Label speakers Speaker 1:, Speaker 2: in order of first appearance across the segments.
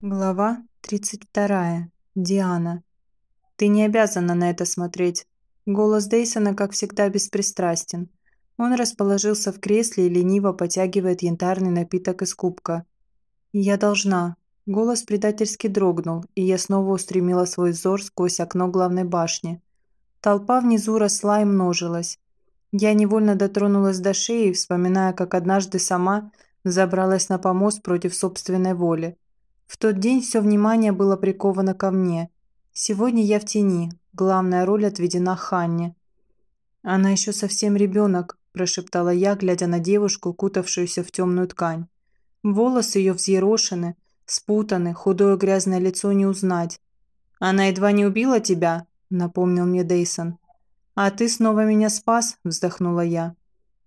Speaker 1: Глава 32. Диана. «Ты не обязана на это смотреть». Голос Дейсона, как всегда, беспристрастен. Он расположился в кресле и лениво потягивает янтарный напиток из кубка. «Я должна». Голос предательски дрогнул, и я снова устремила свой взор сквозь окно главной башни. Толпа внизу росла и множилась. Я невольно дотронулась до шеи, вспоминая, как однажды сама забралась на помост против собственной воли. В тот день все внимание было приковано ко мне. Сегодня я в тени. Главная роль отведена Ханне. «Она еще совсем ребенок», – прошептала я, глядя на девушку, кутавшуюся в темную ткань. Волосы ее взъерошены, спутаны, худое грязное лицо не узнать. «Она едва не убила тебя», – напомнил мне Дейсон. «А ты снова меня спас», – вздохнула я.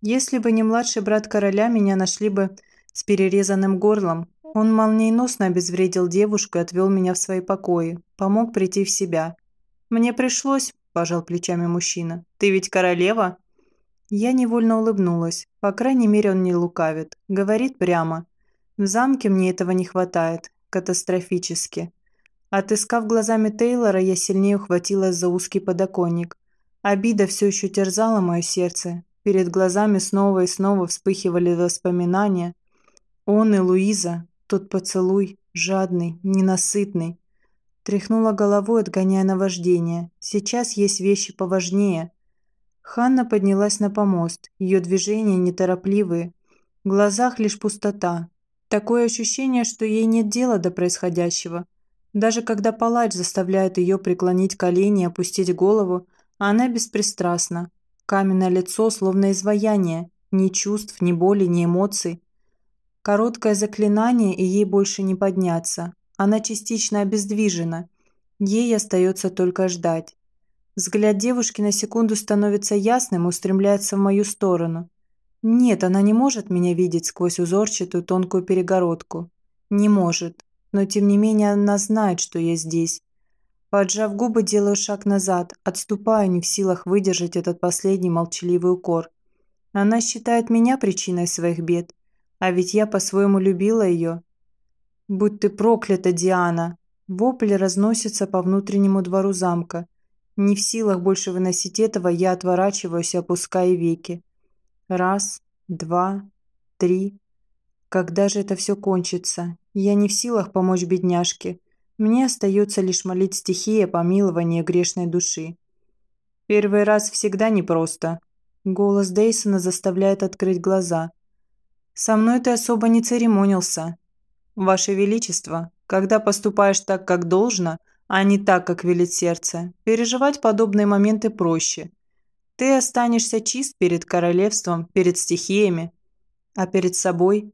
Speaker 1: «Если бы не младший брат короля, меня нашли бы с перерезанным горлом, он молниеносно обезвредил девушку и отвел меня в свои покои, помог прийти в себя. «Мне пришлось», – пожал плечами мужчина. «Ты ведь королева?» Я невольно улыбнулась. По крайней мере, он не лукавит. Говорит прямо. В замке мне этого не хватает. Катастрофически. Отыскав глазами Тейлора, я сильнее ухватилась за узкий подоконник. Обида все еще терзала мое сердце. Перед глазами снова и снова вспыхивали воспоминания. Он и Луиза, тот поцелуй, жадный, ненасытный. Тряхнула головой, отгоняя наваждение. Сейчас есть вещи поважнее. Ханна поднялась на помост. Ее движения неторопливые. В глазах лишь пустота. Такое ощущение, что ей нет дела до происходящего. Даже когда палач заставляет ее преклонить колени и опустить голову, она беспристрастна. Каменное лицо словно изваяние. Ни чувств, ни боли, ни эмоций. Короткое заклинание, и ей больше не подняться. Она частично обездвижена. Ей остается только ждать. Взгляд девушки на секунду становится ясным и устремляется в мою сторону. Нет, она не может меня видеть сквозь узорчатую тонкую перегородку. Не может. Но тем не менее она знает, что я здесь. Поджав губы, делаю шаг назад, отступаю, не в силах выдержать этот последний молчаливый укор. Она считает меня причиной своих бед. А ведь я по-своему любила ее. Будь ты проклята, Диана! Вопль разносится по внутреннему двору замка. Не в силах больше выносить этого, я отворачиваюсь, опуская веки. Раз, два, три. Когда же это все кончится? Я не в силах помочь бедняжке. Мне остается лишь молить стихии о помиловании грешной души. Первый раз всегда непросто. Голос Дейсона заставляет открыть глаза. Со мной ты особо не церемонился. Ваше Величество, когда поступаешь так, как должно, а не так, как велит сердце, переживать подобные моменты проще. Ты останешься чист перед королевством, перед стихиями, а перед собой.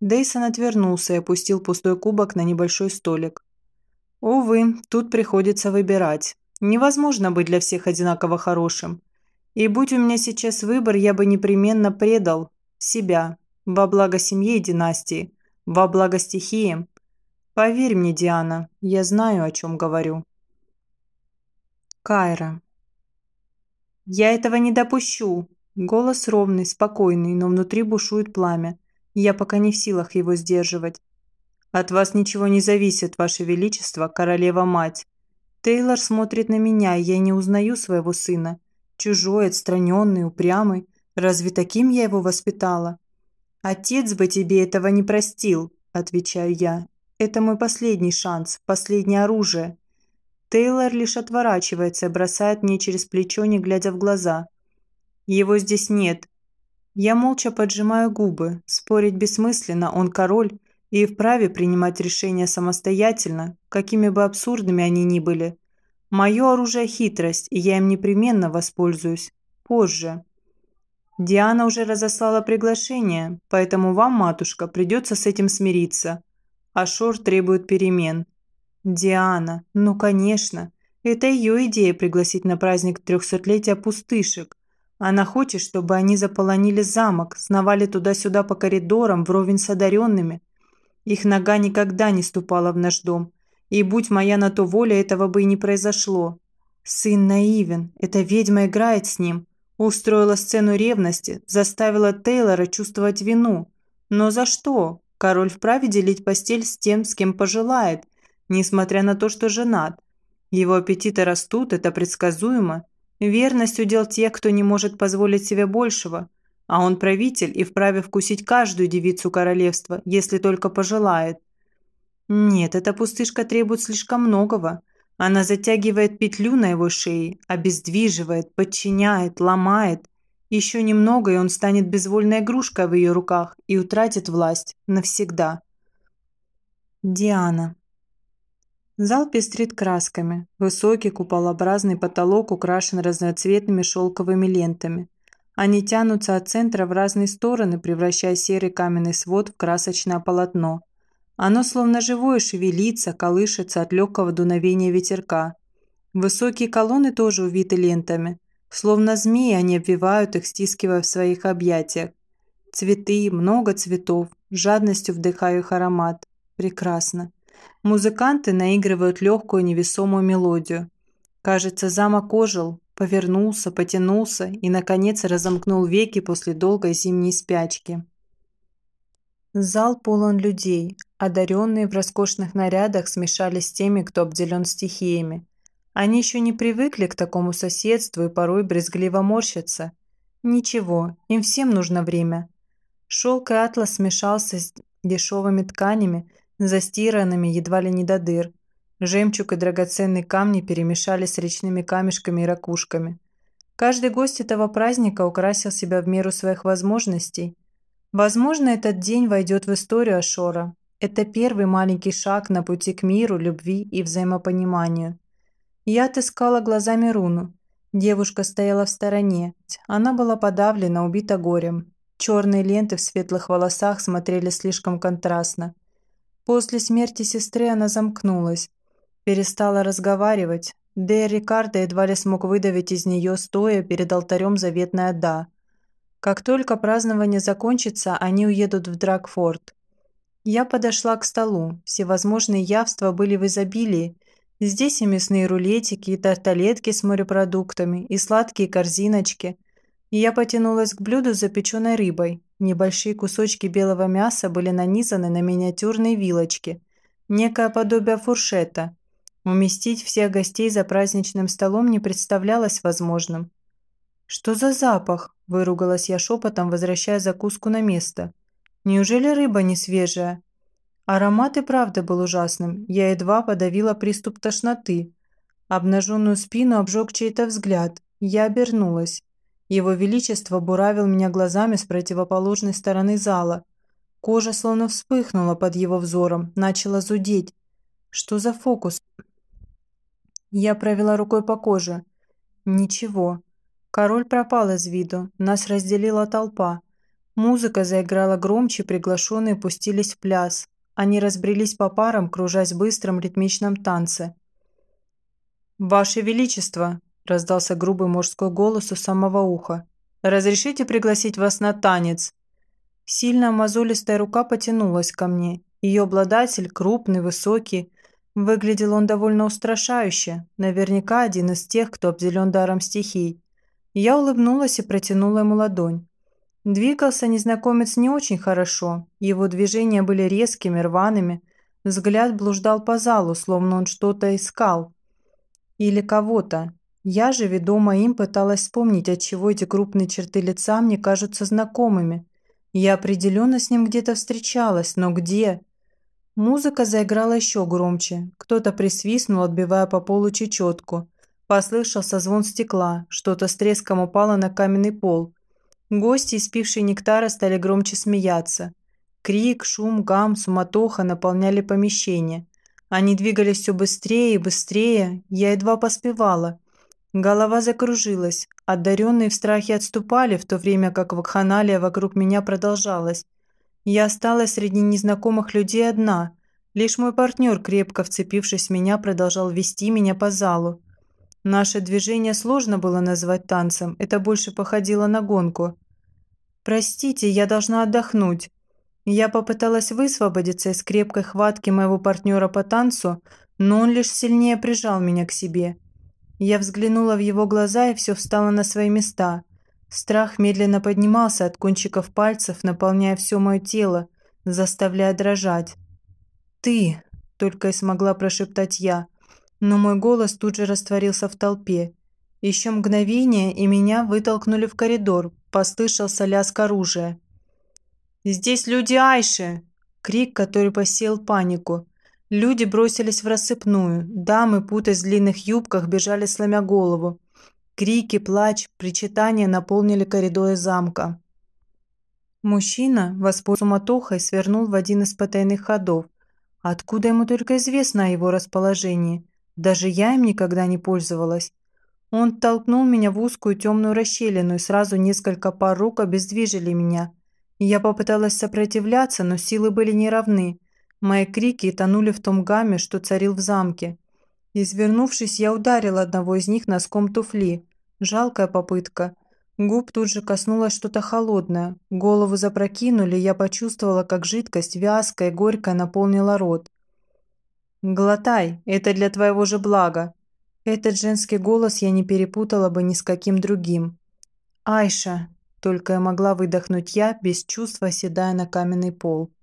Speaker 1: Дейсон отвернулся и опустил пустой кубок на небольшой столик. Увы, тут приходится выбирать. Невозможно быть для всех одинаково хорошим. И будь у меня сейчас выбор, я бы непременно предал себя, во благо семье и династии. Во благо стихии. Поверь мне, Диана, я знаю, о чем говорю. Кайра. «Я этого не допущу!» Голос ровный, спокойный, но внутри бушует пламя. Я пока не в силах его сдерживать. «От вас ничего не зависит, Ваше Величество, королева-мать!» Тейлор смотрит на меня, и я не узнаю своего сына. Чужой, отстраненный, упрямый. Разве таким я его воспитала? «Отец бы тебе этого не простил», – отвечаю я. «Это мой последний шанс, последнее оружие». Тейлор лишь отворачивается и бросает мне через плечо, не глядя в глаза. «Его здесь нет». Я молча поджимаю губы. Спорить бессмысленно, он король и вправе принимать решения самостоятельно, какими бы абсурдными они ни были. Мое оружие – хитрость, и я им непременно воспользуюсь. Позже. Диана уже разослала приглашение, поэтому вам, матушка, придется с этим смириться. Ашор требует перемен. Диана, ну конечно. Это ее идея пригласить на праздник трехсотлетия пустышек. Она хочет, чтобы они заполонили замок, сновали туда-сюда по коридорам, вровень с одаренными. Их нога никогда не ступала в наш дом. И будь моя на то воля, этого бы и не произошло. Сын наивен, эта ведьма играет с ним. Устроила сцену ревности, заставила Тейлора чувствовать вину. Но за что? Король вправе делить постель с тем, с кем пожелает, несмотря на то, что женат. Его аппетиты растут, это предсказуемо. Верность удел тех, кто не может позволить себе большего. А он правитель и вправе вкусить каждую девицу королевства, если только пожелает. Нет, эта пустышка требует слишком многого. Она затягивает петлю на его шее, обездвиживает, подчиняет, ломает. Еще немного, и он станет безвольной игрушкой в ее руках и утратит власть навсегда. Диана. Зал пестрит красками. Высокий куполообразный потолок украшен разноцветными шелковыми лентами. Они тянутся от центра в разные стороны, превращая серый каменный свод в красочное полотно. Оно словно живое шевелится, колышется от легкого дуновения ветерка. Высокие колонны тоже увиты лентами. Словно змеи они обвивают их, стискивая в своих объятиях. Цветы, много цветов, жадностью вдыхаю их аромат. Прекрасно. Музыканты наигрывают легкую невесомую мелодию. Кажется, замок ожил, Повернулся, потянулся и, наконец, разомкнул веки после долгой зимней спячки. Зал полон людей, одаренные в роскошных нарядах смешались с теми, кто обделен стихиями. Они еще не привыкли к такому соседству и порой брезгливо морщатся. Ничего, им всем нужно время. Шелк и атлас смешался с дешевыми тканями, застиранными едва ли не до дыр – Жемчуг и драгоценные камни перемешались с речными камешками и ракушками. Каждый гость этого праздника украсил себя в меру своих возможностей. Возможно, этот день войдет в историю Ашора. Это первый маленький шаг на пути к миру, любви и взаимопониманию. Я отыскала глазами руну. Девушка стояла в стороне. Она была подавлена, убита горем. Черные ленты в светлых волосах смотрели слишком контрастно. После смерти сестры она замкнулась. Перестала разговаривать. Де Рикардо едва ли смог выдавить из нее, стоя перед алтарем заветное «да». Как только празднование закончится, они уедут в Драгфорд. Я подошла к столу. Всевозможные явства были в изобилии. Здесь и мясные рулетики, и тарталетки с морепродуктами, и сладкие корзиночки. И я потянулась к блюду с запеченной рыбой. Небольшие кусочки белого мяса были нанизаны на миниатюрные вилочки. Некое подобие фуршета. Уместить всех гостей за праздничным столом не представлялось возможным. «Что за запах?» – выругалась я шепотом, возвращая закуску на место. «Неужели рыба не свежая?» Аромат и правда был ужасным. Я едва подавила приступ тошноты. Обнаженную спину обжег чей-то взгляд. Я обернулась. Его Величество буравил меня глазами с противоположной стороны зала. Кожа словно вспыхнула под его взором, начала зудеть. Что за фокус? Я провела рукой по коже. Ничего. Король пропал из виду. Нас разделила толпа. Музыка заиграла громче, приглашенные пустились в пляс. Они разбрелись по парам, кружась в быстром ритмичном танце. «Ваше Величество!» – раздался грубый мужской голос у самого уха. «Разрешите пригласить вас на танец?» Сильная мозолистая рука потянулась ко мне. Ее обладатель, крупный, высокий, Выглядел он довольно устрашающе, наверняка один из тех, кто обделен даром стихий. Я улыбнулась и протянула ему ладонь. Двигался незнакомец не очень хорошо, его движения были резкими, рваными, взгляд блуждал по залу, словно он что-то искал. Или кого-то. Я же, ведомо им, пыталась вспомнить, отчего эти крупные черты лица мне кажутся знакомыми. Я определенно с ним где-то встречалась, но где? Музыка заиграла еще громче. Кто-то присвистнул, отбивая по полу чечетку. Послышался звон стекла. Что-то с треском упало на каменный пол. Гости, испившие нектара, стали громче смеяться. Крик, шум, гам, суматоха наполняли помещение. Они двигались все быстрее и быстрее. Я едва поспевала. Голова закружилась. Одаренные в страхе отступали, в то время как вакханалия вокруг меня продолжалась. Я осталась среди незнакомых людей одна. Лишь мой партнер, крепко вцепившись в меня, продолжал вести меня по залу. Наше движение сложно было назвать танцем, это больше походило на гонку. «Простите, я должна отдохнуть». Я попыталась высвободиться из крепкой хватки моего партнера по танцу, но он лишь сильнее прижал меня к себе. Я взглянула в его глаза, и все встало на свои места – Страх медленно поднимался от кончиков пальцев, наполняя все мое тело, заставляя дрожать. «Ты!» – только и смогла прошептать я, но мой голос тут же растворился в толпе. Еще мгновение, и меня вытолкнули в коридор, послышался лязг оружия. «Здесь люди Айши!» – крик, который посеял панику. Люди бросились в рассыпную, дамы, путаясь в длинных юбках, бежали сломя голову. Крики, плач, причитания наполнили коридоры замка. Мужчина, воспользовавшись суматохой, свернул в один из потайных ходов. Откуда ему только известно о его расположении? Даже я им никогда не пользовалась. Он толкнул меня в узкую темную расщелину, и сразу несколько пар рук обездвижили меня. Я попыталась сопротивляться, но силы были неравны. Мои крики тонули в том гамме, что царил в замке. Извернувшись, я ударила одного из них носком туфли. Жалкая попытка. Губ тут же коснулось что-то холодное. Голову запрокинули, я почувствовала, как жидкость, вязкая и горькая, наполнила рот. «Глотай, это для твоего же блага». Этот женский голос я не перепутала бы ни с каким другим. «Айша», – только и могла выдохнуть я, без чувства седая на каменный пол.